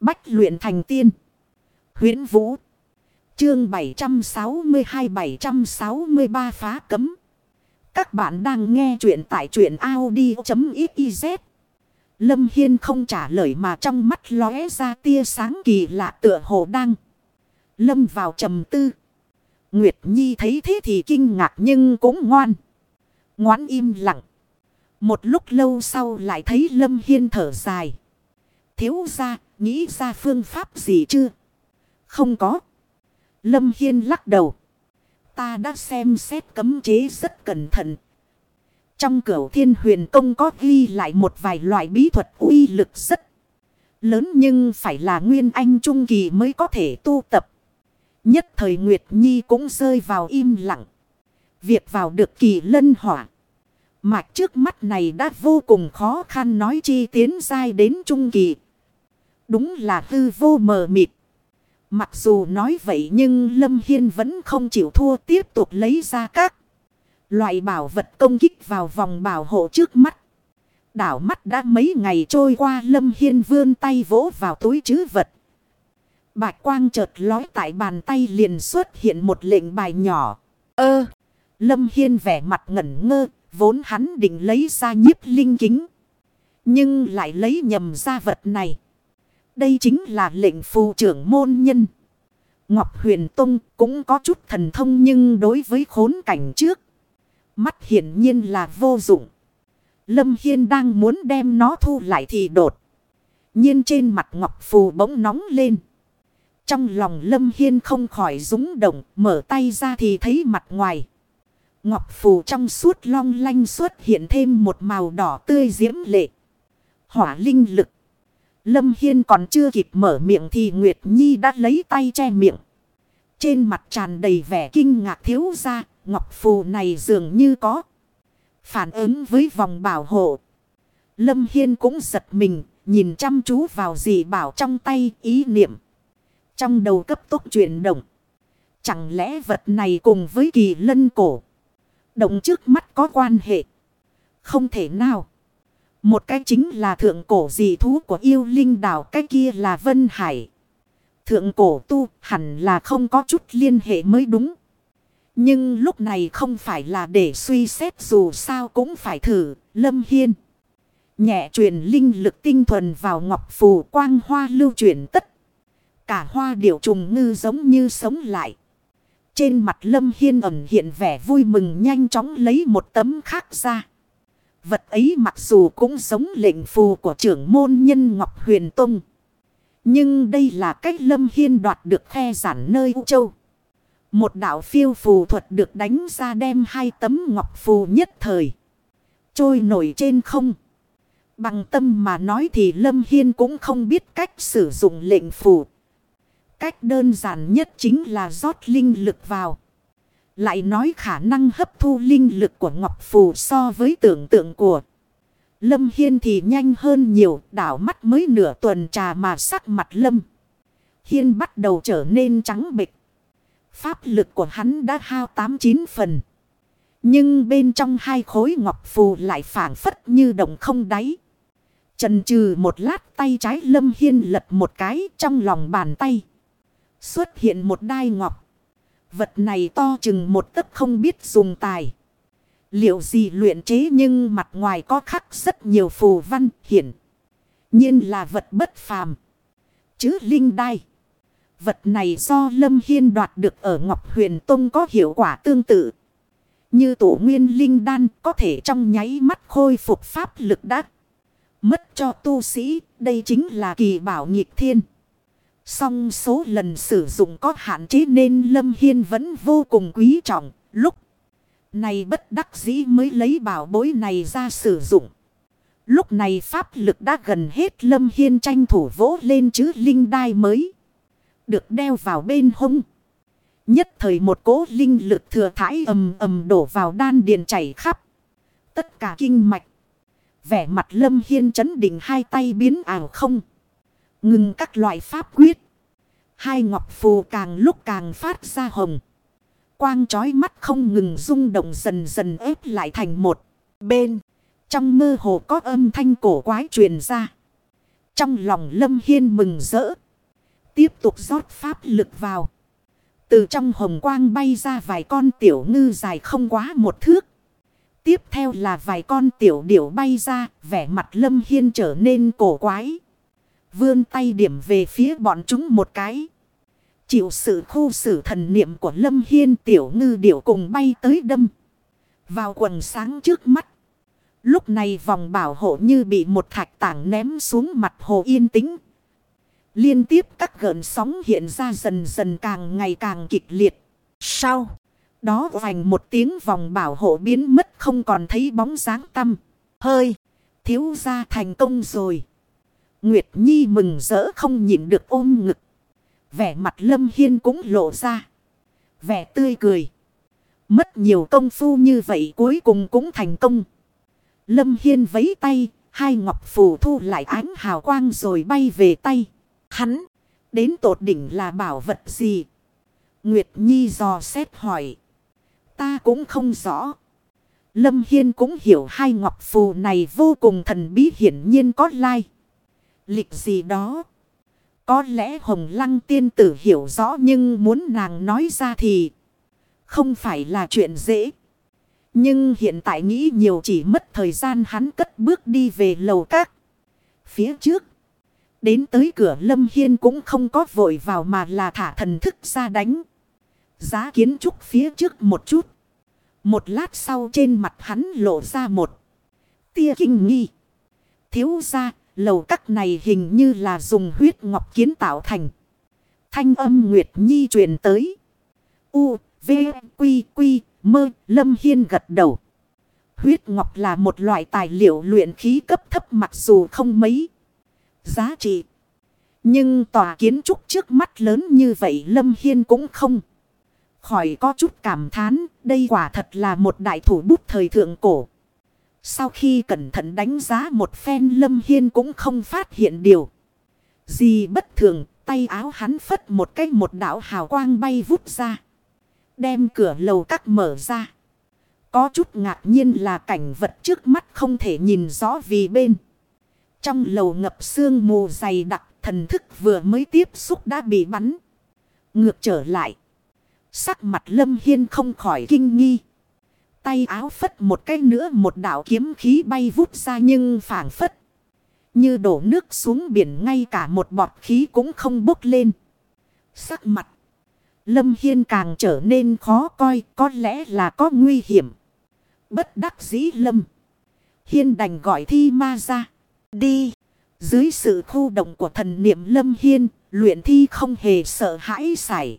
Bách luyện thành tiên. huyễn Vũ. Chương 762-763 phá cấm. Các bạn đang nghe truyện tại truyện Audi.xyz. Lâm Hiên không trả lời mà trong mắt lóe ra tia sáng kỳ lạ tựa hồ đang. Lâm vào trầm tư. Nguyệt Nhi thấy thế thì kinh ngạc nhưng cũng ngoan. Ngoãn im lặng. Một lúc lâu sau lại thấy Lâm Hiên thở dài. Thiếu ra, nghĩ ra phương pháp gì chưa? Không có. Lâm Hiên lắc đầu. Ta đã xem xét cấm chế rất cẩn thận. Trong cửu thiên huyền công có ghi lại một vài loại bí thuật uy lực rất lớn nhưng phải là nguyên anh trung kỳ mới có thể tu tập. Nhất thời Nguyệt Nhi cũng rơi vào im lặng. Việc vào được kỳ lân hỏa. Mạch trước mắt này đã vô cùng khó khăn nói chi tiến dai đến trung kỳ. Đúng là hư vô mờ mịt. Mặc dù nói vậy nhưng Lâm Hiên vẫn không chịu thua tiếp tục lấy ra các loại bảo vật công kích vào vòng bảo hộ trước mắt. Đảo mắt đã mấy ngày trôi qua Lâm Hiên vươn tay vỗ vào túi chứ vật. Bạch quang chợt lói tại bàn tay liền xuất hiện một lệnh bài nhỏ. Ơ! Lâm Hiên vẻ mặt ngẩn ngơ, vốn hắn định lấy ra nhiếp linh kính. Nhưng lại lấy nhầm ra vật này. Đây chính là lệnh phù trưởng môn nhân. Ngọc Huyền Tông cũng có chút thần thông nhưng đối với khốn cảnh trước. Mắt hiển nhiên là vô dụng. Lâm Hiên đang muốn đem nó thu lại thì đột. nhiên trên mặt Ngọc Phù bỗng nóng lên. Trong lòng Lâm Hiên không khỏi rúng động, mở tay ra thì thấy mặt ngoài. Ngọc Phù trong suốt long lanh xuất hiện thêm một màu đỏ tươi diễm lệ. Hỏa linh lực. Lâm Hiên còn chưa kịp mở miệng thì Nguyệt Nhi đã lấy tay che miệng. Trên mặt tràn đầy vẻ kinh ngạc thiếu ra, Ngọc Phù này dường như có. Phản ứng với vòng bảo hộ. Lâm Hiên cũng giật mình, nhìn chăm chú vào dị bảo trong tay ý niệm. Trong đầu cấp tốc chuyển động. Chẳng lẽ vật này cùng với kỳ lân cổ. Động trước mắt có quan hệ. Không thể nào. Một cái chính là thượng cổ dị thú của yêu linh đảo. Cái kia là Vân Hải. Thượng cổ tu hẳn là không có chút liên hệ mới đúng. Nhưng lúc này không phải là để suy xét, dù sao cũng phải thử. Lâm Hiên. Nhẹ truyền linh lực tinh thuần vào ngọc phù quang hoa lưu chuyển tất Cả hoa điệu trùng ngư giống như sống lại. Trên mặt Lâm Hiên ẩn hiện vẻ vui mừng nhanh chóng lấy một tấm khác ra. Vật ấy mặc dù cũng giống lệnh phù của trưởng môn nhân Ngọc Huyền Tông. Nhưng đây là cách Lâm Hiên đoạt được khe giản nơi U Châu. Một đạo phiêu phù thuật được đánh ra đem hai tấm ngọc phù nhất thời. Trôi nổi trên không. Bằng tâm mà nói thì Lâm Hiên cũng không biết cách sử dụng lệnh phù. Cách đơn giản nhất chính là rót linh lực vào. Lại nói khả năng hấp thu linh lực của Ngọc Phù so với tưởng tượng của Lâm Hiên thì nhanh hơn nhiều, đảo mắt mới nửa tuần trà mà sắc mặt Lâm. Hiên bắt đầu trở nên trắng bịch. Pháp lực của hắn đã hao tám chín phần. Nhưng bên trong hai khối ngọc phù lại phản phất như động không đáy. Trần trừ một lát tay trái Lâm Hiên lật một cái trong lòng bàn tay. Xuất hiện một đai ngọc. Vật này to chừng một tấc không biết dùng tài. Liệu gì luyện chế nhưng mặt ngoài có khắc rất nhiều phù văn hiển. nhiên là vật bất phàm. Chứ linh đai. Vật này do Lâm Hiên đoạt được ở Ngọc Huyền Tông có hiệu quả tương tự. Như tổ nguyên linh đan có thể trong nháy mắt khôi phục pháp lực đắc. Mất cho tu sĩ, đây chính là kỳ bảo nghịch thiên. Song số lần sử dụng có hạn chế nên Lâm Hiên vẫn vô cùng quý trọng. Lúc này bất đắc dĩ mới lấy bảo bối này ra sử dụng. Lúc này pháp lực đã gần hết Lâm Hiên tranh thủ vỗ lên chứ linh đai mới. Được đeo vào bên hông. Nhất thời một cố linh lực thừa thải ầm ầm đổ vào đan điền chảy khắp. Tất cả kinh mạch. Vẻ mặt Lâm Hiên chấn định hai tay biến ảo không. Ngừng các loại pháp quyết. Hai ngọc phù càng lúc càng phát ra hồng. Quang trói mắt không ngừng rung động dần dần ép lại thành một. Bên. Trong mơ hồ có âm thanh cổ quái truyền ra. Trong lòng Lâm Hiên mừng rỡ. Tiếp tục rót pháp lực vào. Từ trong hồng quang bay ra vài con tiểu ngư dài không quá một thước. Tiếp theo là vài con tiểu điểu bay ra, vẻ mặt Lâm Hiên trở nên cổ quái. Vươn tay điểm về phía bọn chúng một cái. Chịu sự khu xử thần niệm của Lâm Hiên tiểu ngư điểu cùng bay tới đâm. Vào quần sáng trước mắt. Lúc này vòng bảo hộ như bị một thạch tảng ném xuống mặt hồ yên tĩnh. Liên tiếp các gợn sóng hiện ra dần dần càng ngày càng kịch liệt. Sau, đó vành một tiếng vòng bảo hộ biến mất không còn thấy bóng dáng tâm. Hơi. Thiếu ra thành công rồi. Nguyệt Nhi mừng rỡ không nhịn được ôm ngực. Vẻ mặt Lâm Hiên cũng lộ ra. Vẻ tươi cười. Mất nhiều công phu như vậy cuối cùng cũng thành công. Lâm Hiên vấy tay. Hai ngọc phù thu lại ánh hào quang rồi bay về tay. Hắn. Đến tột đỉnh là bảo vật gì? Nguyệt Nhi dò xét hỏi. Ta cũng không rõ. Lâm Hiên cũng hiểu hai ngọc phù này vô cùng thần bí hiển nhiên có lai. Lịch gì đó. Có lẽ Hồng Lăng tiên tử hiểu rõ nhưng muốn nàng nói ra thì không phải là chuyện dễ. Nhưng hiện tại nghĩ nhiều chỉ mất thời gian hắn cất bước đi về lầu các. Phía trước. Đến tới cửa Lâm Hiên cũng không có vội vào mà là thả thần thức ra đánh. Giá kiến trúc phía trước một chút. Một lát sau trên mặt hắn lộ ra một tia kinh nghi. Thiếu ra, lầu các này hình như là dùng huyết ngọc kiến tạo thành. Thanh âm Nguyệt Nhi truyền tới. U, V, Quy, Quy, Mơ, Lâm Hiên gật đầu. Huyết ngọc là một loại tài liệu luyện khí cấp thấp mặc dù không mấy giá trị. Nhưng tòa kiến trúc trước mắt lớn như vậy Lâm Hiên cũng không. Khỏi có chút cảm thán, đây quả thật là một đại thủ bút thời thượng cổ. Sau khi cẩn thận đánh giá một phen Lâm Hiên cũng không phát hiện điều. Gì bất thường, tay áo hắn phất một cái một đảo hào quang bay vút ra. Đem cửa lầu cắt mở ra. Có chút ngạc nhiên là cảnh vật trước mắt không thể nhìn rõ vì bên. Trong lầu ngập sương mù dày đặc thần thức vừa mới tiếp xúc đã bị bắn. Ngược trở lại. Sắc mặt lâm hiên không khỏi kinh nghi. Tay áo phất một cái nữa một đảo kiếm khí bay vút ra nhưng phản phất. Như đổ nước xuống biển ngay cả một bọt khí cũng không bốc lên. Sắc mặt. Lâm Hiên càng trở nên khó coi có lẽ là có nguy hiểm. Bất đắc dĩ Lâm. Hiên đành gọi thi ma ra. Đi. Dưới sự khu động của thần niệm Lâm Hiên, luyện thi không hề sợ hãi xảy.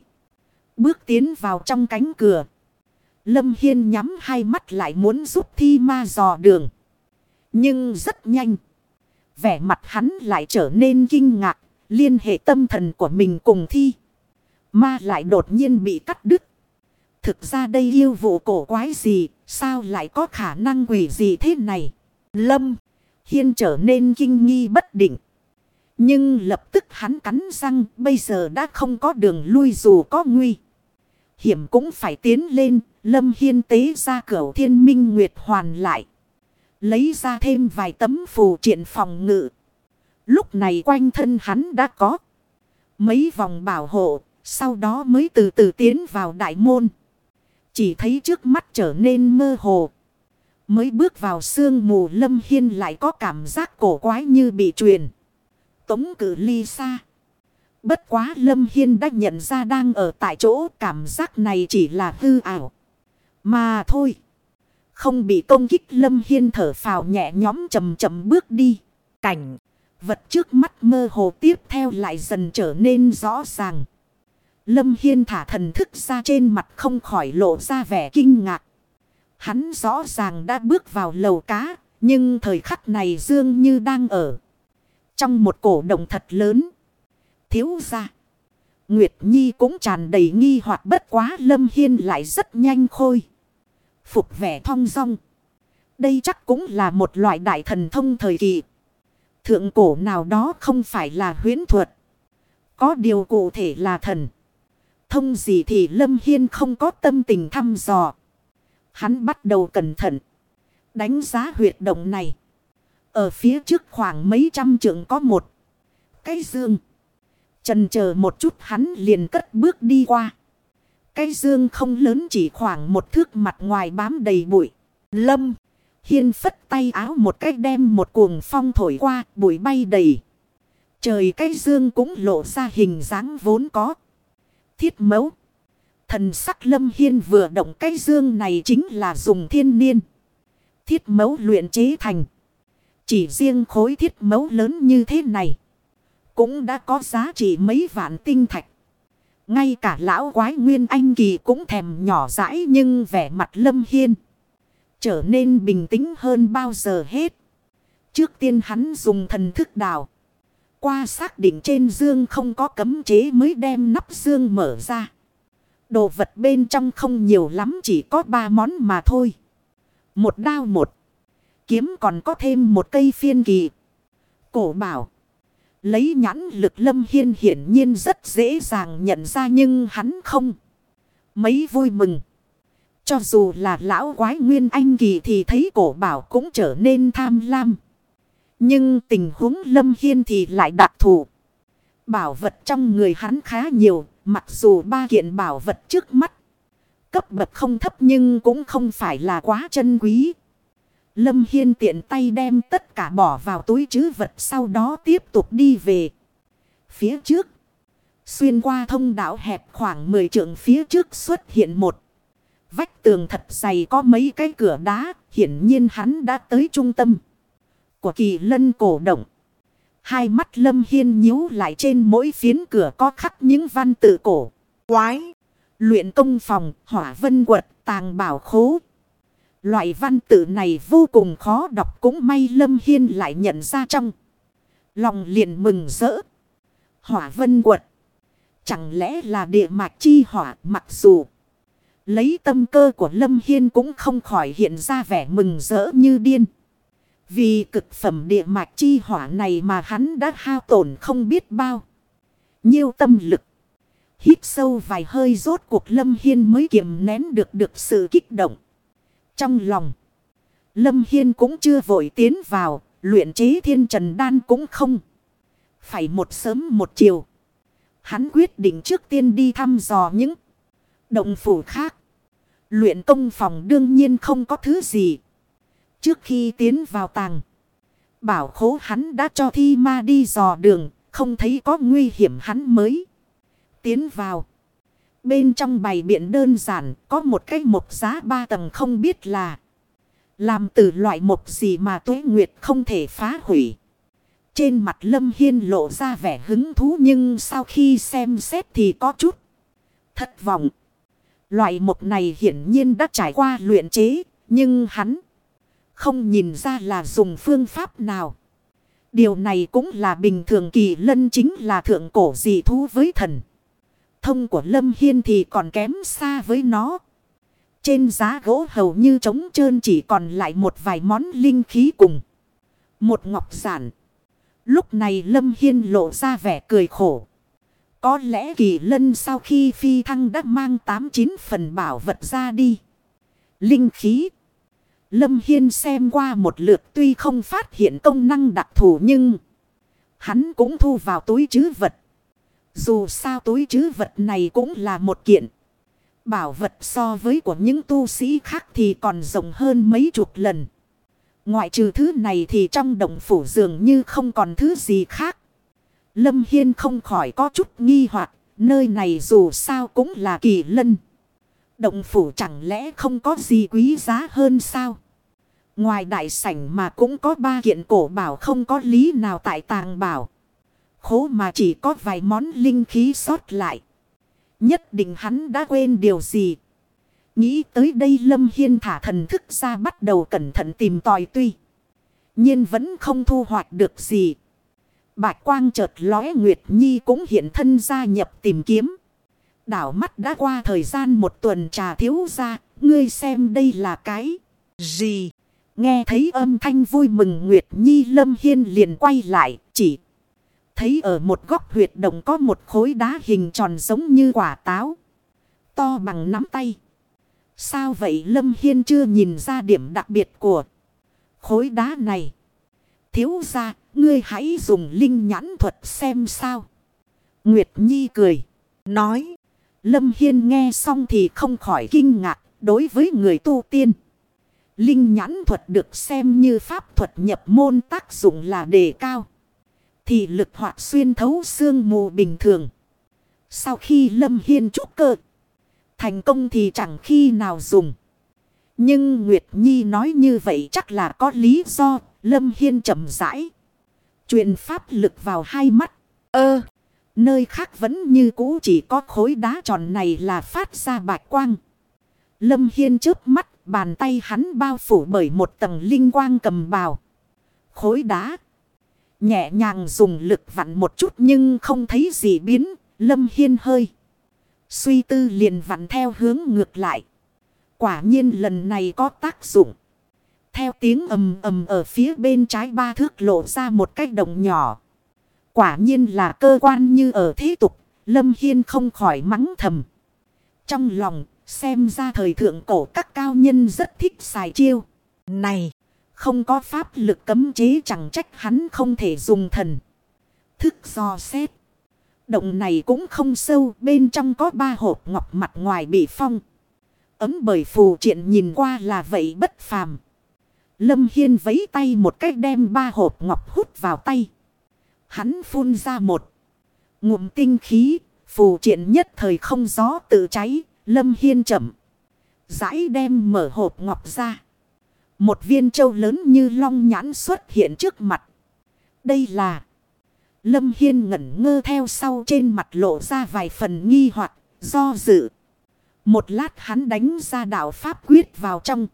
Bước tiến vào trong cánh cửa. Lâm Hiên nhắm hai mắt lại muốn giúp thi ma dò đường. Nhưng rất nhanh. Vẻ mặt hắn lại trở nên kinh ngạc. Liên hệ tâm thần của mình cùng thi. Ma lại đột nhiên bị cắt đứt. Thực ra đây yêu vụ cổ quái gì. Sao lại có khả năng quỷ gì thế này? Lâm. Hiên trở nên kinh nghi bất định. Nhưng lập tức hắn cắn răng. Bây giờ đã không có đường lui dù có nguy hiểm cũng phải tiến lên. Lâm Hiên tế ra cửa thiên minh nguyệt hoàn lại. Lấy ra thêm vài tấm phù triện phòng ngự. Lúc này quanh thân hắn đã có mấy vòng bảo hộ. Sau đó mới từ từ tiến vào đại môn. Chỉ thấy trước mắt trở nên mơ hồ. Mới bước vào sương mù, lâm hiên lại có cảm giác cổ quái như bị truyền. Tống cử ly xa. Bất quá Lâm Hiên đã nhận ra đang ở tại chỗ cảm giác này chỉ là hư ảo. Mà thôi. Không bị công kích Lâm Hiên thở phào nhẹ nhóm chầm chậm bước đi. Cảnh. Vật trước mắt mơ hồ tiếp theo lại dần trở nên rõ ràng. Lâm Hiên thả thần thức ra trên mặt không khỏi lộ ra vẻ kinh ngạc. Hắn rõ ràng đã bước vào lầu cá. Nhưng thời khắc này dương như đang ở. Trong một cổ động thật lớn thiếu ra. Nguyệt Nhi cũng tràn đầy nghi hoặc bất quá Lâm Hiên lại rất nhanh khôi. Phục vẻ thong dong. Đây chắc cũng là một loại đại thần thông thời kỳ. Thượng cổ nào đó không phải là huyến thuật. Có điều cụ thể là thần. Thông gì thì Lâm Hiên không có tâm tình thăm dò. Hắn bắt đầu cẩn thận. Đánh giá huyệt động này. Ở phía trước khoảng mấy trăm trượng có một Cái dương. Trần chờ một chút hắn liền cất bước đi qua. Cái dương không lớn chỉ khoảng một thước mặt ngoài bám đầy bụi. Lâm. Hiên phất tay áo một cách đem một cuồng phong thổi qua, bụi bay đầy. Trời cái dương cũng lộ ra hình dáng vốn có. Thiết mẫu. Thần sắc lâm hiên vừa động cái dương này chính là dùng thiên niên. Thiết mẫu luyện chế thành. Chỉ riêng khối thiết mẫu lớn như thế này. Cũng đã có giá trị mấy vạn tinh thạch. Ngay cả lão quái nguyên anh kỳ cũng thèm nhỏ dãi nhưng vẻ mặt lâm hiên. Trở nên bình tĩnh hơn bao giờ hết. Trước tiên hắn dùng thần thức đào. Qua xác định trên dương không có cấm chế mới đem nắp dương mở ra. Đồ vật bên trong không nhiều lắm, chỉ có ba món mà thôi. Một đao một. Kiếm còn có thêm một cây phiên kỳ. Cổ bảo. Lấy nhãn lực lâm hiên hiển nhiên rất dễ dàng nhận ra nhưng hắn không. Mấy vui mừng. Cho dù là lão quái nguyên anh kỳ thì thấy cổ bảo cũng trở nên tham lam. Nhưng tình huống lâm hiên thì lại đặc thù. Bảo vật trong người hắn khá nhiều. Mặc dù ba kiện bảo vật trước mắt. Cấp bậc không thấp nhưng cũng không phải là quá chân quý. Lâm Hiên tiện tay đem tất cả bỏ vào túi chứ vật sau đó tiếp tục đi về. Phía trước. Xuyên qua thông đạo hẹp khoảng 10 trượng phía trước xuất hiện một. Vách tường thật dày có mấy cái cửa đá. Hiển nhiên hắn đã tới trung tâm. Của kỳ lân cổ động. Hai mắt lâm hiên nhíu lại trên mỗi phiến cửa có khắc những văn tự cổ. Quái. Luyện công phòng, hỏa vân quật, tàng bảo khố, Loại văn tự này vô cùng khó đọc cũng may Lâm Hiên lại nhận ra trong. Lòng liền mừng rỡ. Hỏa vân quật. Chẳng lẽ là địa mạch chi hỏa mặc dù. Lấy tâm cơ của Lâm Hiên cũng không khỏi hiện ra vẻ mừng rỡ như điên. Vì cực phẩm địa mạch chi hỏa này mà hắn đã hao tổn không biết bao. Nhiêu tâm lực. Hít sâu vài hơi rốt cuộc Lâm Hiên mới kiềm nén được được sự kích động. Trong lòng, Lâm Hiên cũng chưa vội tiến vào, luyện chế thiên trần đan cũng không. Phải một sớm một chiều. Hắn quyết định trước tiên đi thăm dò những động phủ khác. Luyện công phòng đương nhiên không có thứ gì. Trước khi tiến vào tàng, bảo khố hắn đã cho thi ma đi dò đường, không thấy có nguy hiểm hắn mới tiến vào. Bên trong bày biện đơn giản, có một cái mộc giá ba tầng không biết là làm từ loại mộc gì mà tuế nguyệt không thể phá hủy. Trên mặt Lâm Hiên lộ ra vẻ hứng thú nhưng sau khi xem xét thì có chút thất vọng. Loại mộc này hiển nhiên đã trải qua luyện chế, nhưng hắn không nhìn ra là dùng phương pháp nào. Điều này cũng là bình thường, kỳ lân chính là thượng cổ dị thú với thần thông của Lâm Hiên thì còn kém xa với nó. Trên giá gỗ hầu như trống trơn chỉ còn lại một vài món linh khí cùng. Một ngọc giản. Lúc này Lâm Hiên lộ ra vẻ cười khổ. Có lẽ kỳ lân sau khi phi thăng đã mang 89 phần bảo vật ra đi. Linh khí. Lâm Hiên xem qua một lượt tuy không phát hiện công năng đặc thù nhưng hắn cũng thu vào túi chứ vật. Dù sao túi chứ vật này cũng là một kiện. Bảo vật so với của những tu sĩ khác thì còn rộng hơn mấy chục lần. Ngoại trừ thứ này thì trong động phủ dường như không còn thứ gì khác. Lâm Hiên không khỏi có chút nghi hoặc, nơi này dù sao cũng là kỳ lân. Động phủ chẳng lẽ không có gì quý giá hơn sao? Ngoài đại sảnh mà cũng có ba kiện cổ bảo không có lý nào tại tàng bảo khố mà chỉ có vài món linh khí sót lại. Nhất định hắn đã quên điều gì. Nghĩ tới đây Lâm Hiên thả thần thức ra bắt đầu cẩn thận tìm tòi tuy. nhiên vẫn không thu hoạch được gì. Bạch quang chợt lóe Nguyệt Nhi cũng hiện thân gia nhập tìm kiếm. Đảo mắt đã qua thời gian một tuần trà thiếu ra. Ngươi xem đây là cái gì? Nghe thấy âm thanh vui mừng Nguyệt Nhi Lâm Hiên liền quay lại, chỉ thấy ở một góc huyệt động có một khối đá hình tròn giống như quả táo. To bằng nắm tay. Sao vậy Lâm Hiên chưa nhìn ra điểm đặc biệt của khối đá này? Thiếu ra, ngươi hãy dùng linh nhãn thuật xem sao. Nguyệt Nhi cười, nói. Lâm Hiên nghe xong thì không khỏi kinh ngạc đối với người tu tiên. Linh nhãn thuật được xem như pháp thuật nhập môn tác dụng là đề cao. Thì lực hoạt xuyên thấu xương mù bình thường. Sau khi Lâm Hiên trúc cơ. Thành công thì chẳng khi nào dùng. Nhưng Nguyệt Nhi nói như vậy chắc là có lý do. Lâm Hiên chậm rãi. truyền pháp lực vào hai mắt. Ơ. nơi khác vẫn như cũ chỉ có khối đá tròn này là phát ra bạch quang. Lâm Hiên chớp mắt. Bàn tay hắn bao phủ bởi một tầng linh quang cầm bào. Khối đá. Nhẹ nhàng dùng lực vặn một chút nhưng không thấy gì biến. Lâm Hiên hơi. Suy tư liền vặn theo hướng ngược lại. Quả nhiên lần này có tác dụng. Theo tiếng ầm ầm ở phía bên trái ba thước lộ ra một cái đồng nhỏ. Quả nhiên là cơ quan như ở thế tục. Lâm Hiên không khỏi mắng thầm. Trong lòng, xem ra thời thượng cổ các cao nhân rất thích xài chiêu. Này! Không có pháp lực cấm chế chẳng trách hắn không thể dùng thần. Thức do xét. Động này cũng không sâu, bên trong có ba hộp ngọc mặt ngoài bị phong. Ấm bởi phù triện nhìn qua là vậy bất phàm. Lâm Hiên vấy tay một cách đem ba hộp ngọc hút vào tay. Hắn phun ra một ngụm tinh khí, phù triện nhất thời không gió tự cháy, Lâm Hiên chậm. Giải đem mở hộp ngọc ra. Một viên châu lớn như long nhãn xuất hiện trước mặt. Đây là... Lâm Hiên ngẩn ngơ theo sau trên mặt lộ ra vài phần nghi hoặc, do dự. Một lát hắn đánh ra đạo pháp quyết vào trong.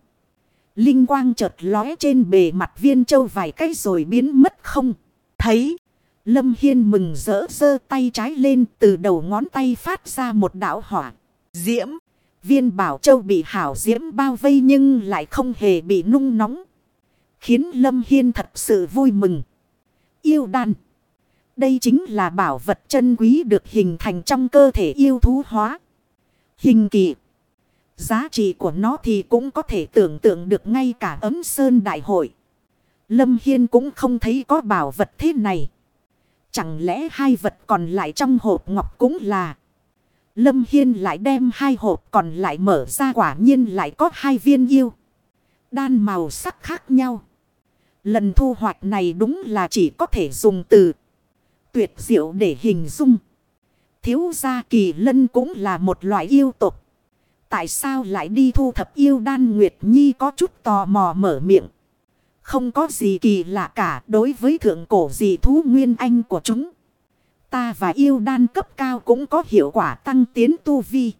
Linh quang chợt lóe trên bề mặt viên châu vài cái rồi biến mất không. Thấy. Lâm Hiên mừng rỡ giơ tay trái lên, từ đầu ngón tay phát ra một đạo hỏa. Diễm. Viên bảo châu bị hảo diễm bao vây nhưng lại không hề bị nung nóng. Khiến Lâm Hiên thật sự vui mừng. Yêu đan. Đây chính là bảo vật chân quý được hình thành trong cơ thể yêu thú hóa. Hình kỳ. Giá trị của nó thì cũng có thể tưởng tượng được ngay cả ấm sơn đại hội. Lâm Hiên cũng không thấy có bảo vật thế này. Chẳng lẽ hai vật còn lại trong hộp ngọc cũng là... Lâm Hiên lại đem hai hộp còn lại mở ra quả nhiên lại có hai viên yêu. Đan màu sắc khác nhau. Lần thu hoạch này đúng là chỉ có thể dùng từ tuyệt diệu để hình dung. Thiếu gia kỳ lân cũng là một loại yêu tục. Tại sao lại đi thu thập yêu đan Nguyệt Nhi có chút tò mò mở miệng. Không có gì kỳ lạ cả đối với thượng cổ dị thú nguyên anh của chúng. Ta và yêu đan cấp cao cũng có hiệu quả tăng tiến tu vi.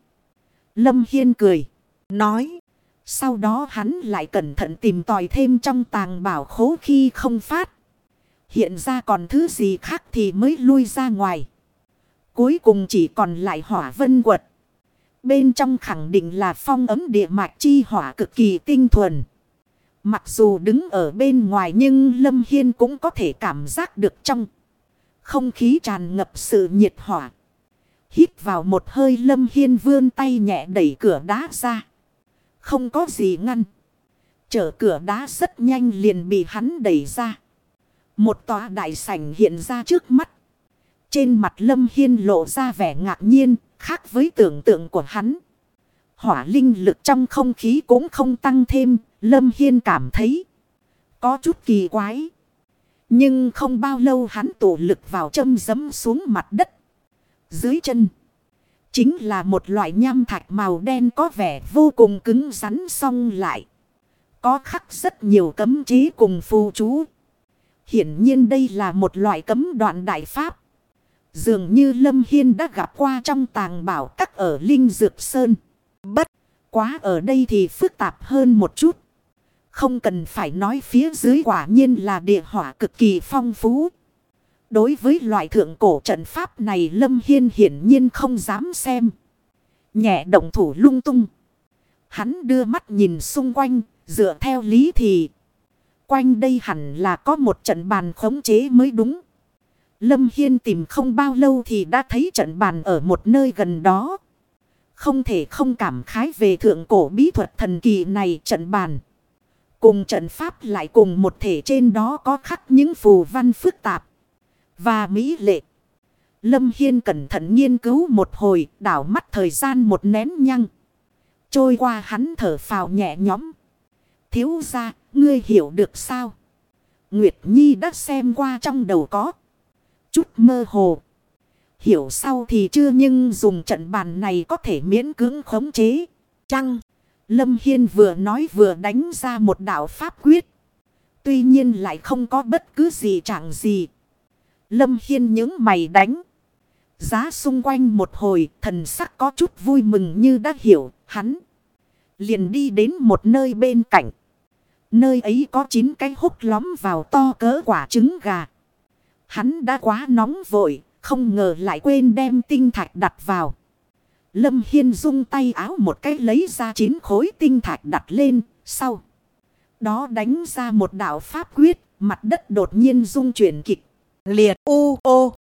Lâm Hiên cười. Nói. Sau đó hắn lại cẩn thận tìm tòi thêm trong tàng bảo khố khi không phát. Hiện ra còn thứ gì khác thì mới lui ra ngoài. Cuối cùng chỉ còn lại hỏa vân quật. Bên trong khẳng định là phong ấm địa mạch chi hỏa cực kỳ tinh thuần. Mặc dù đứng ở bên ngoài nhưng Lâm Hiên cũng có thể cảm giác được trong. Không khí tràn ngập sự nhiệt hỏa. Hít vào một hơi lâm hiên vươn tay nhẹ đẩy cửa đá ra. Không có gì ngăn. Chở cửa đá rất nhanh liền bị hắn đẩy ra. Một tòa đại sảnh hiện ra trước mắt. Trên mặt lâm hiên lộ ra vẻ ngạc nhiên, khác với tưởng tượng của hắn. Hỏa linh lực trong không khí cũng không tăng thêm, lâm hiên cảm thấy có chút kỳ quái. Nhưng không bao lâu hắn tổ lực vào châm dấm xuống mặt đất. Dưới chân. Chính là một loại nham thạch màu đen có vẻ vô cùng cứng rắn song lại. Có khắc rất nhiều cấm chế cùng phù chú. Hiển nhiên đây là một loại cấm đoạn đại pháp. Dường như Lâm Hiên đã gặp qua trong tàng bảo các ở Linh Dược Sơn. Bất quá ở đây thì phức tạp hơn một chút. Không cần phải nói phía dưới quả nhiên là địa hỏa cực kỳ phong phú. Đối với loại thượng cổ trận pháp này Lâm Hiên hiển nhiên không dám xem. Nhẹ động thủ lung tung. Hắn đưa mắt nhìn xung quanh, dựa theo lý thì. Quanh đây hẳn là có một trận bàn khống chế mới đúng. Lâm Hiên tìm không bao lâu thì đã thấy trận bàn ở một nơi gần đó. Không thể không cảm khái về thượng cổ bí thuật thần kỳ này trận bàn. Cùng trận pháp lại cùng một thể trên đó có khắc những phù văn phức tạp và mỹ lệ. Lâm Hiên cẩn thận nghiên cứu một hồi, đảo mắt thời gian một nén nhăng. Trôi qua hắn thở phào nhẹ nhõm. Thiếu ra, ngươi hiểu được sao? Nguyệt Nhi đã xem qua trong đầu có. Chút mơ hồ. Hiểu sau thì chưa nhưng dùng trận bàn này có thể miễn cưỡng khống chế. Chăng? Lâm Hiên vừa nói vừa đánh ra một đạo pháp quyết. Tuy nhiên lại không có bất cứ gì chẳng gì. Lâm Hiên những mày đánh. Giá xung quanh một hồi thần sắc có chút vui mừng như đã hiểu hắn. Liền đi đến một nơi bên cạnh. Nơi ấy có chín cái hút lóm vào to cỡ quả trứng gà. Hắn đã quá nóng vội, không ngờ lại quên đem tinh thạch đặt vào. Lâm Hiên dung tay áo một cái lấy ra chín khối tinh thạch đặt lên, sau. Đó đánh ra một đạo pháp quyết, mặt đất đột nhiên dung chuyển kịch. Liệt u ô.